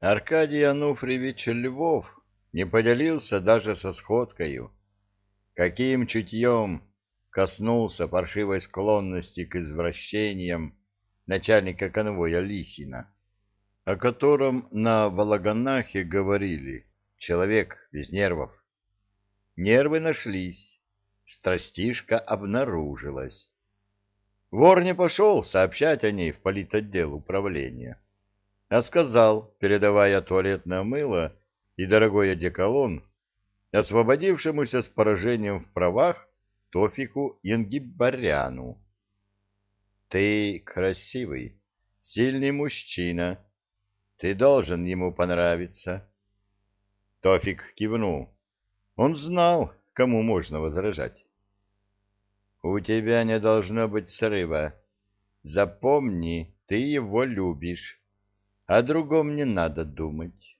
Аркадий Ануфриевич Львов не поделился даже со сходкою. Каким чутьем коснулся паршивой склонности к извращениям начальника конвоя Лисина, о котором на Вологанахе говорили «человек без нервов». Нервы нашлись, страстишка обнаружилась. Вор не пошел сообщать о ней в политотдел управления, а сказал, передавая туалетное мыло и дорогой одеколон, освободившемуся с поражением в правах Тофику Ингибаряну. «Ты красивый, сильный мужчина. Ты должен ему понравиться». Тофик кивнул. Он знал, кому можно возражать. У тебя не должно быть срыва. Запомни, ты его любишь. О другом не надо думать.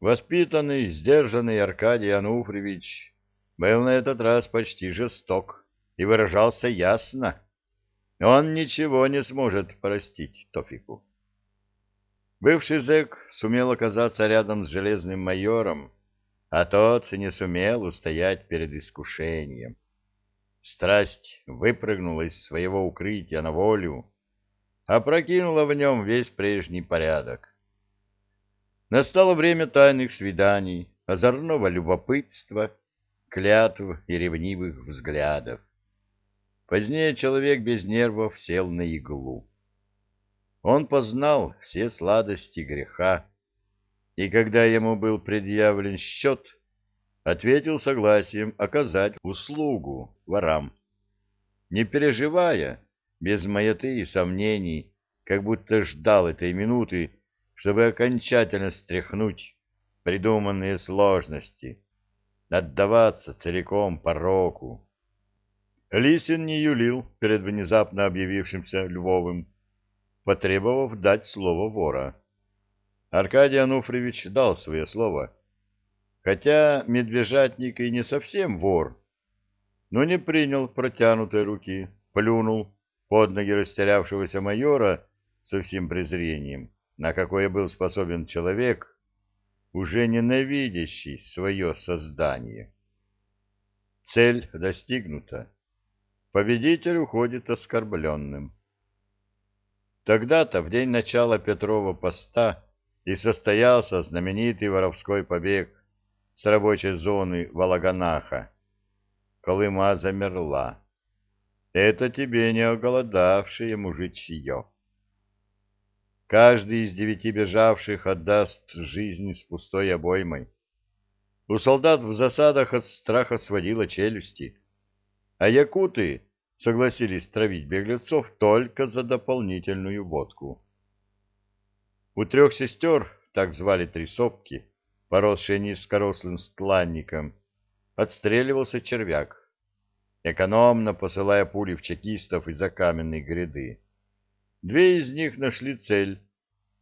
Воспитанный, сдержанный Аркадий Ануфриевич был на этот раз почти жесток и выражался ясно. Он ничего не сможет простить Тофику. Бывший зэк сумел оказаться рядом с железным майором, а тот не сумел устоять перед искушением. Страсть выпрыгнула из своего укрытия на волю, опрокинула в нем весь прежний порядок. Настало время тайных свиданий, озорного любопытства, клятв и ревнивых взглядов. Позднее человек без нервов сел на иглу. Он познал все сладости греха, и когда ему был предъявлен счет, ответил согласием оказать услугу ворам, не переживая, без маяты и сомнений, как будто ждал этой минуты, чтобы окончательно стряхнуть придуманные сложности, отдаваться целиком пороку. Лисин не юлил перед внезапно объявившимся Львовым, потребовав дать слово вора. Аркадий Ануфриевич дал свое слово — хотя медвежатник и не совсем вор, но не принял протянутой руки, плюнул под ноги растерявшегося майора со всем презрением, на какое был способен человек, уже ненавидящий свое создание. Цель достигнута. Победитель уходит оскорбленным. Тогда-то, в день начала Петрова поста, и состоялся знаменитый воровской побег с рабочей зоны Валаганаха. Колыма замерла. Это тебе не оголодавшее мужичье. Каждый из девяти бежавших отдаст жизнь с пустой обоймой. У солдат в засадах от страха сводило челюсти, а якуты согласились травить беглецов только за дополнительную водку. У трех сестер, так звали три сопки, поросший низкорослым стланником, отстреливался червяк, экономно посылая пули в чекистов из-за каменной гряды. Две из них нашли цель,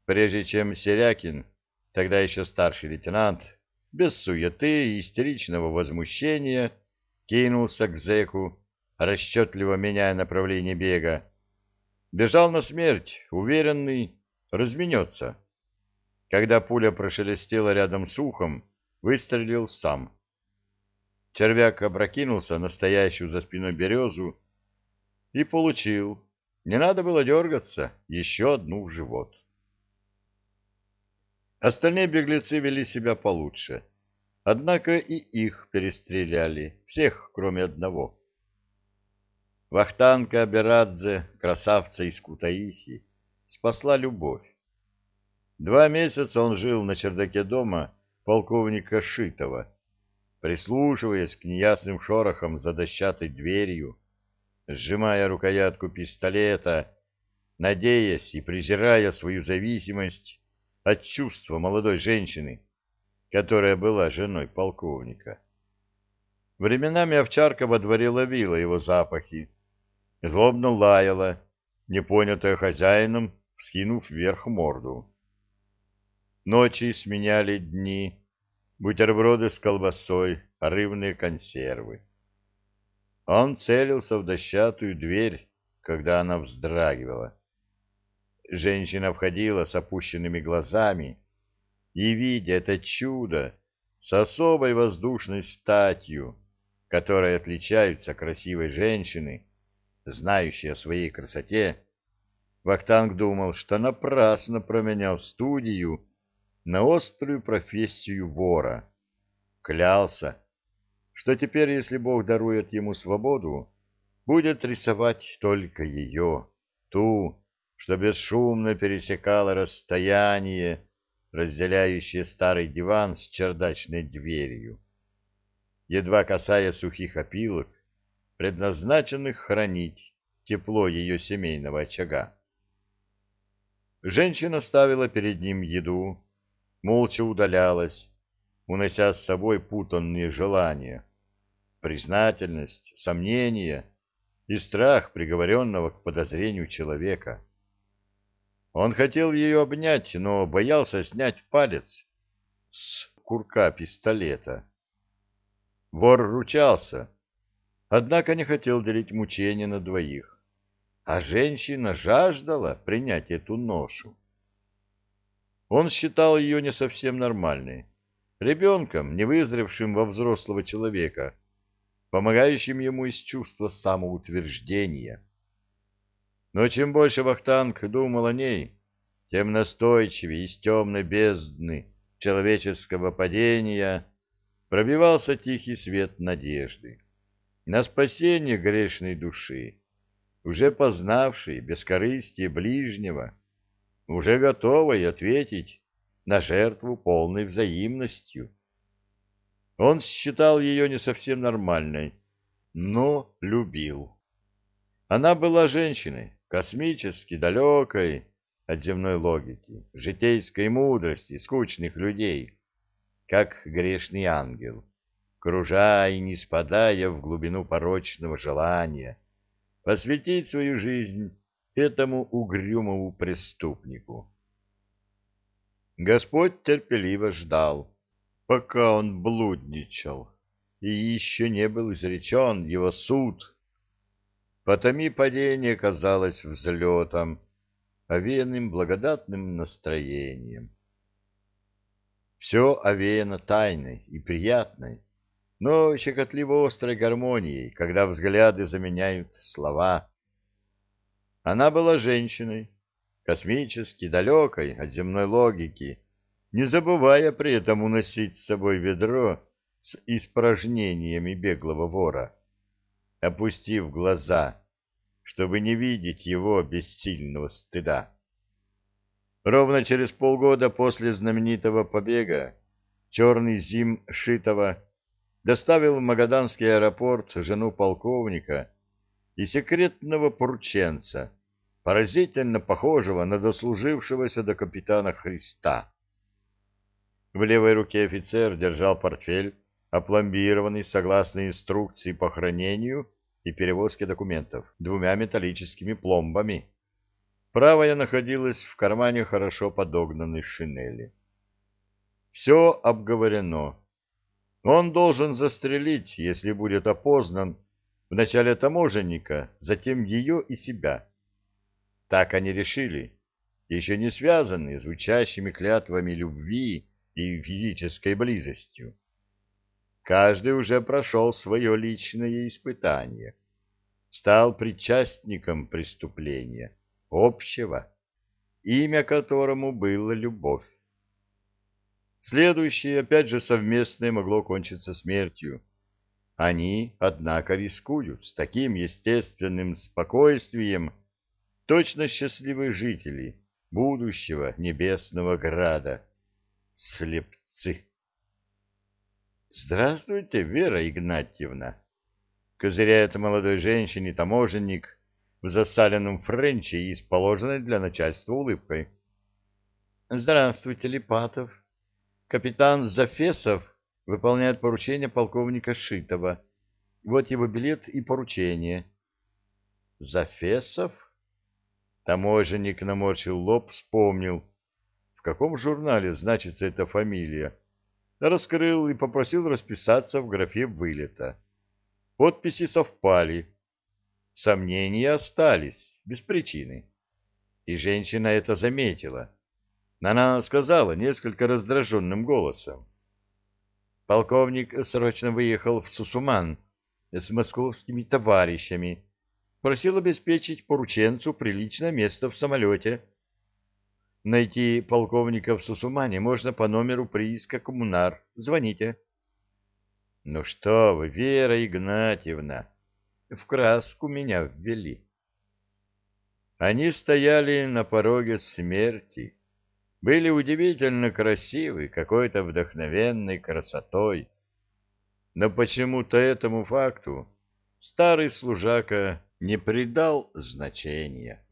прежде чем Серякин, тогда еще старший лейтенант, без суеты и истеричного возмущения, кинулся к зэку, расчетливо меняя направление бега. Бежал на смерть, уверенный, разменется. Когда пуля прошелестела рядом с ухом, выстрелил сам. Червяк опрокинулся на стоящую за спиной березу и получил. Не надо было дергаться, еще одну в живот. Остальные беглецы вели себя получше. Однако и их перестреляли, всех, кроме одного. Вахтанка Аберадзе, красавца из Кутаиси, спасла любовь. Два месяца он жил на чердаке дома полковника Шитова, прислушиваясь к неясным шорохам за дощатой дверью, сжимая рукоятку пистолета, надеясь и презирая свою зависимость от чувства молодой женщины, которая была женой полковника. Временами овчарка во дворе ловила его запахи, злобно лаяла, непонятая хозяином, вскинув вверх морду. Ночи сменяли дни, бутерброды с колбасой, рыбные консервы. Он целился в дощатую дверь, когда она вздрагивала. Женщина входила с опущенными глазами, и, видя это чудо, с особой воздушной статью, которой отличаются красивые женщины, знающие о своей красоте, Вахтанг думал, что напрасно променял студию на острую профессию вора. Клялся, что теперь, если Бог дарует ему свободу, будет рисовать только ее, ту, что бесшумно пересекала расстояние, разделяющее старый диван с чердачной дверью. Едва касаясь сухих опилок, предназначенных хранить тепло ее семейного очага. Женщина ставила перед ним еду, молча удалялась, унося с собой путанные желания, признательность, сомнения и страх приговоренного к подозрению человека. Он хотел ее обнять, но боялся снять палец с курка пистолета. Вор ручался, однако не хотел делить мучения на двоих, а женщина жаждала принять эту ношу. Он считал ее не совсем нормальной, ребенком, не вызревшим во взрослого человека, помогающим ему из чувства самоутверждения. Но чем больше Вахтанг думал о ней, тем настойчивее из темной бездны человеческого падения пробивался тихий свет надежды на спасение грешной души, уже познавшей бескорыстие ближнего, уже готовой ответить на жертву полной взаимностью. Он считал ее не совсем нормальной, но любил. Она была женщиной, космически далекой от земной логики, житейской мудрости скучных людей, как грешный ангел, кружа и не спадая в глубину порочного желания, посвятить свою жизнь этому угрюмому преступнику. Господь терпеливо ждал, пока он блудничал, и еще не был изречен его суд — Потоми падение казалось взлетом, овеянным благодатным настроением. Все овеяно тайной и приятной, но щекотливо острой гармонией, когда взгляды заменяют слова. Она была женщиной, космически далекой от земной логики, не забывая при этом уносить с собой ведро с испражнениями беглого вора опустив глаза, чтобы не видеть его бессильного стыда. Ровно через полгода после знаменитого побега черный зим Шитова доставил в Магаданский аэропорт жену полковника и секретного порученца, поразительно похожего на дослужившегося до капитана Христа. В левой руке офицер держал портфель, опломбированный согласно инструкции по хранению и перевозке документов двумя металлическими пломбами. Правая находилась в кармане хорошо подогнанной шинели. Все обговорено. Он должен застрелить, если будет опознан, вначале таможенника, затем ее и себя. Так они решили, еще не связанные звучащими клятвами любви и физической близостью. Каждый уже прошел свое личное испытание, стал причастником преступления, общего, имя которому было любовь. Следующее, опять же, совместное могло кончиться смертью. Они, однако, рискуют с таким естественным спокойствием, точно счастливые жители будущего небесного града. Слепцы! «Здравствуйте, Вера Игнатьевна!» Козыряет молодой женщине таможенник в засаленном френче и с положенной для начальства улыбкой. «Здравствуйте, Липатов. Капитан Зафесов выполняет поручение полковника Шитова. Вот его билет и поручение». «Зафесов?» Таможенник наморщил лоб, вспомнил. В каком журнале значится эта фамилия? раскрыл и попросил расписаться в графе вылета. Подписи совпали. Сомнения остались, без причины. и женщина это заметила. Она сказала несколько раздраженным голосом. Полковник срочно выехал в Сусуман с московскими товарищами. Просил обеспечить порученцу приличное место в самолете. Найти полковника в Сусумане можно по номеру прииска «Коммунар». Звоните. Ну что вы, Вера Игнатьевна, в краску меня ввели. Они стояли на пороге смерти, были удивительно красивы, какой-то вдохновенной красотой. Но почему-то этому факту старый служака не придал значения.